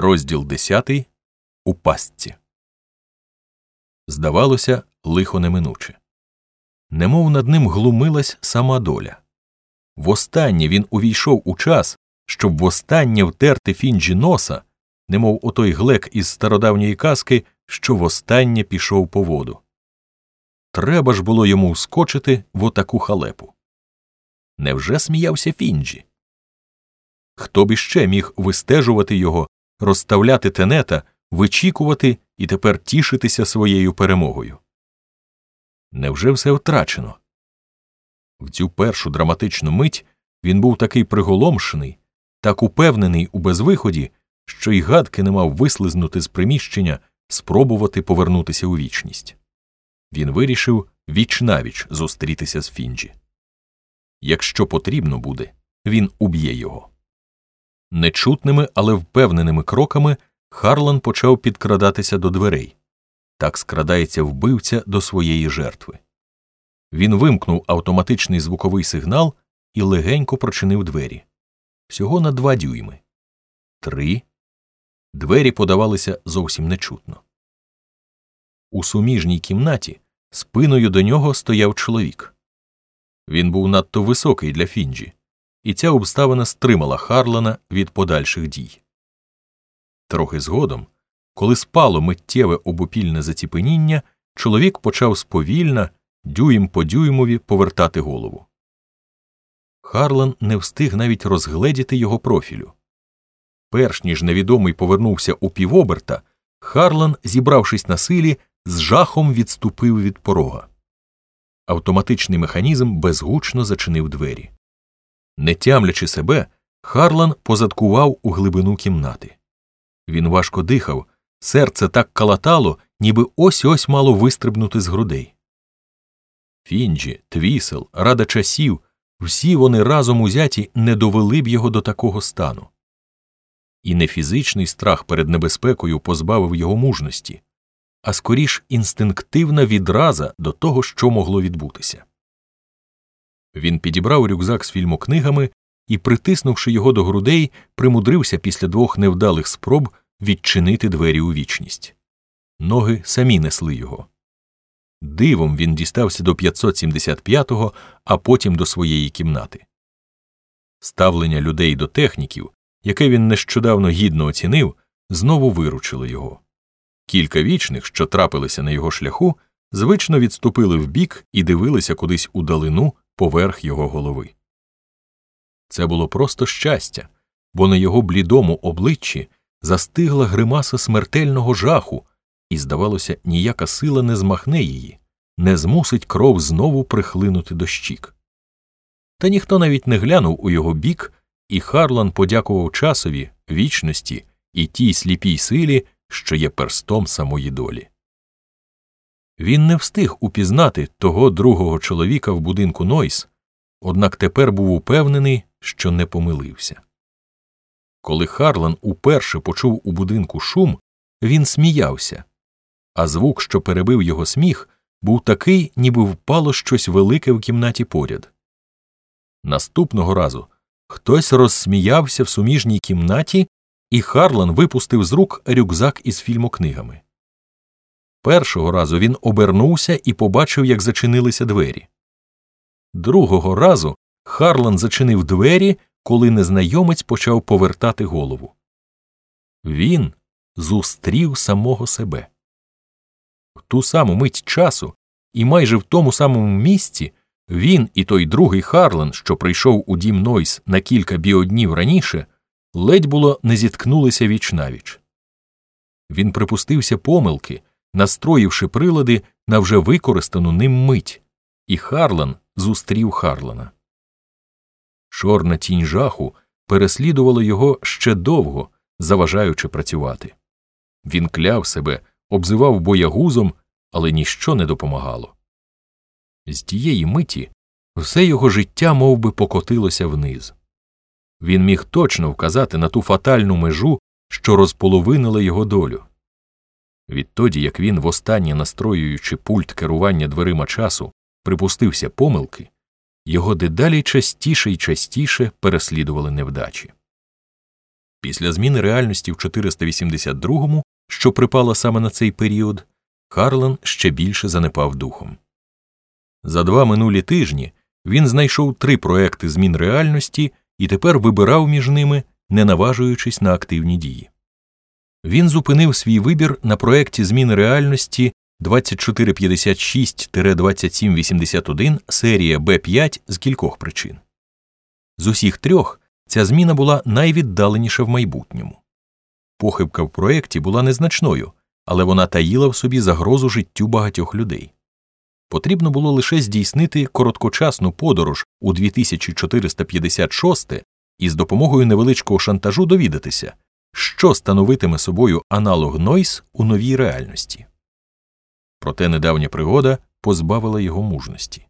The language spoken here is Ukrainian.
Розділ 10. У пастці. Здавалося, лихо неминуче. Немов над ним глумилась сама доля. Востаннє він увійшов у час, щоб востаннє втерти фінджі носа, немов отой глек із стародавньої казки, що востаннє пішов по воду. Треба ж було йому вскочити в отаку халепу. Невже сміявся Фінджі? Хто б іще міг вистежувати його розставляти тенета, вичікувати і тепер тішитися своєю перемогою. Невже все втрачено? В цю першу драматичну мить він був такий приголомшений, так упевнений у безвиході, що й гадки не мав вислизнути з приміщення, спробувати повернутися у вічність. Він вирішив вічнавіч зустрітися з Фінджі. Якщо потрібно буде, він уб'є його. Нечутними, але впевненими кроками Харлан почав підкрадатися до дверей. Так скрадається вбивця до своєї жертви. Він вимкнув автоматичний звуковий сигнал і легенько прочинив двері. Всього на два дюйми. Три. Двері подавалися зовсім нечутно. У суміжній кімнаті спиною до нього стояв чоловік. Він був надто високий для Фінджі і ця обставина стримала Харлана від подальших дій. Трохи згодом, коли спало миттєве обопільне заціпеніння, чоловік почав сповільно, дюйм по дюймові повертати голову. Харлан не встиг навіть розгледіти його профілю. Перш ніж невідомий повернувся у півоберта, Харлан, зібравшись на силі, з жахом відступив від порога. Автоматичний механізм безгучно зачинив двері. Не тямлячи себе, Харлан позадкував у глибину кімнати. Він важко дихав, серце так калатало, ніби ось ось мало вистрибнути з грудей. Фінджі, Твісел, Рада часів, всі вони разом узяті не довели б його до такого стану. І не фізичний страх перед небезпекою позбавив його мужності, а скоріш інстинктивна відраза до того, що могло відбутися. Він підібрав рюкзак з фільмокнигами і, притиснувши його до грудей, примудрився після двох невдалих спроб відчинити двері у вічність. Ноги самі несли його. Дивом він дістався до 575-го, а потім до своєї кімнати. Ставлення людей до техніків, яке він нещодавно гідно оцінив, знову виручило його. Кілька вічних, що трапилися на його шляху, звично відступили вбік і дивилися кудись у далину поверх його голови. Це було просто щастя, бо на його блідому обличчі застигла гримаса смертельного жаху, і, здавалося, ніяка сила не змахне її, не змусить кров знову прихлинути до щік. Та ніхто навіть не глянув у його бік, і Харлан подякував часові, вічності і тій сліпій силі, що є перстом самої долі. Він не встиг упізнати того другого чоловіка в будинку Нойс, однак тепер був упевнений, що не помилився. Коли Харлан уперше почув у будинку шум, він сміявся, а звук, що перебив його сміх, був такий, ніби впало щось велике в кімнаті поряд. Наступного разу хтось розсміявся в суміжній кімнаті, і Харлан випустив з рук рюкзак із фільмокнигами. Першого разу він обернувся і побачив, як зачинилися двері. Другого разу Харлан зачинив двері, коли незнайомець почав повертати голову. Він зустрів самого себе. В ту саму мить часу, і майже в тому самому місці він і той другий Харлан, що прийшов у дім Нойс на кілька біоднів раніше, ледь було не зіткнулися віч навіч. Він припустився помилки настроївши прилади на вже використану ним мить, і Харлан зустрів Харлана. Чорна тінь жаху переслідувала його ще довго, заважаючи працювати. Він кляв себе, обзивав боягузом, але ніщо не допомагало. З тієї миті все його життя мов би, покотилося вниз. Він міг точно вказати на ту фатальну межу, що розполовинила його долю. Відтоді, як він, востаннє настроюючи пульт керування дверима часу, припустився помилки, його дедалі частіше і частіше переслідували невдачі. Після зміни реальності в 482-му, що припала саме на цей період, Харлан ще більше занепав духом. За два минулі тижні він знайшов три проекти змін реальності і тепер вибирав між ними, не наважуючись на активні дії. Він зупинив свій вибір на проекті зміни реальності 2456-2781 серія Б5 з кількох причин. З усіх трьох ця зміна була найвіддаленіша в майбутньому. Похибка в проєкті була незначною, але вона таїла в собі загрозу життю багатьох людей. Потрібно було лише здійснити короткочасну подорож у 2456 і з допомогою невеличкого шантажу довідатися, що становитиме собою аналог Нойс у новій реальності. Проте недавня пригода позбавила його мужності.